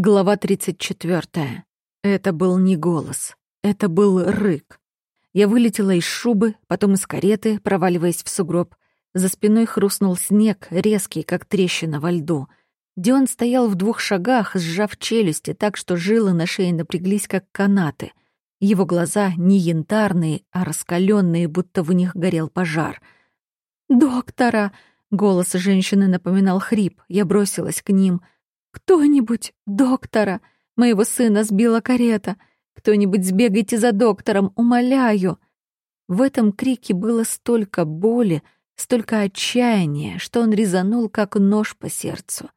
Глава 34. Это был не голос. Это был рык. Я вылетела из шубы, потом из кареты, проваливаясь в сугроб. За спиной хрустнул снег, резкий, как трещина во льду. Дион стоял в двух шагах, сжав челюсти так, что жилы на шее напряглись, как канаты. Его глаза не янтарные, а раскаленные, будто в них горел пожар. «Доктора!» — голос женщины напоминал хрип. Я бросилась к ним — «Кто-нибудь! Доктора! Моего сына сбила карета! Кто-нибудь сбегайте за доктором, умоляю!» В этом крике было столько боли, столько отчаяния, что он резанул, как нож по сердцу.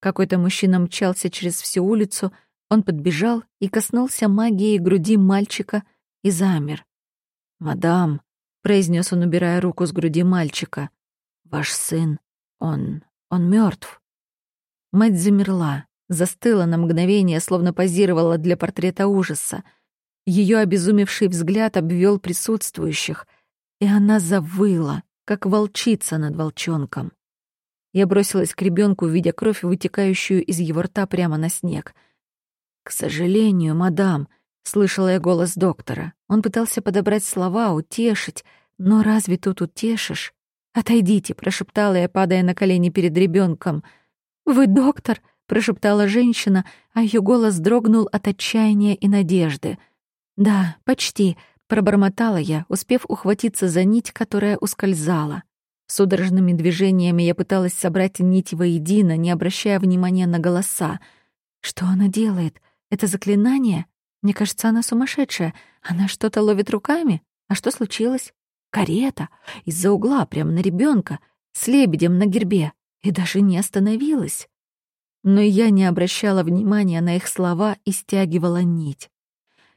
Какой-то мужчина мчался через всю улицу, он подбежал и коснулся магией груди мальчика и замер. «Мадам», — произнес он, убирая руку с груди мальчика, — «ваш сын, он... он мертв. Мать замерла, застыла на мгновение, словно позировала для портрета ужаса. Ее обезумевший взгляд обвел присутствующих, и она завыла, как волчица над волчонком. Я бросилась к ребенку, видя кровь, вытекающую из его рта прямо на снег. «К сожалению, мадам», — слышала я голос доктора. Он пытался подобрать слова, утешить, но разве тут утешишь? «Отойдите», — прошептала я, падая на колени перед ребенком. «Вы доктор?» — прошептала женщина, а ее голос дрогнул от отчаяния и надежды. «Да, почти», — пробормотала я, успев ухватиться за нить, которая ускользала. Судорожными движениями я пыталась собрать нить воедино, не обращая внимания на голоса. «Что она делает? Это заклинание? Мне кажется, она сумасшедшая. Она что-то ловит руками? А что случилось? Карета. Из-за угла, прямо на ребенка, С лебедем на гербе и даже не остановилась. Но я не обращала внимания на их слова и стягивала нить.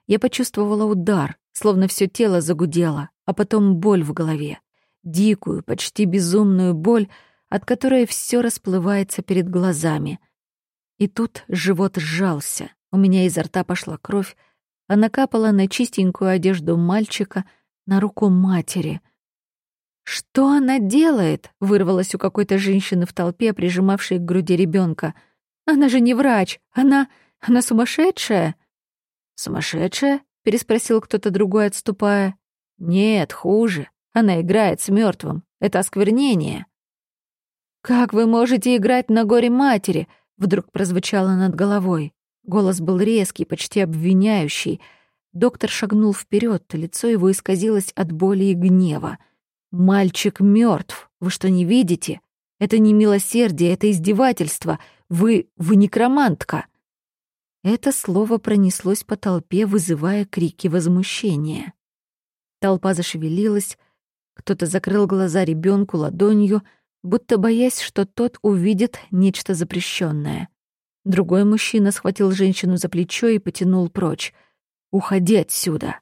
Я почувствовала удар, словно все тело загудело, а потом боль в голове. Дикую, почти безумную боль, от которой все расплывается перед глазами. И тут живот сжался, у меня изо рта пошла кровь, она капала на чистенькую одежду мальчика, на руку матери — «Что она делает?» — вырвалась у какой-то женщины в толпе, прижимавшей к груди ребенка. «Она же не врач! Она... она сумасшедшая!» «Сумасшедшая?» — переспросил кто-то другой, отступая. «Нет, хуже. Она играет с мертвым. Это осквернение». «Как вы можете играть на горе матери?» — вдруг прозвучало над головой. Голос был резкий, почти обвиняющий. Доктор шагнул вперед, лицо его исказилось от боли и гнева. «Мальчик мертв. Вы что, не видите? Это не милосердие, это издевательство. Вы... вы некромантка». Это слово пронеслось по толпе, вызывая крики возмущения. Толпа зашевелилась, кто-то закрыл глаза ребенку ладонью, будто боясь, что тот увидит нечто запрещенное. Другой мужчина схватил женщину за плечо и потянул прочь. «Уходи отсюда!»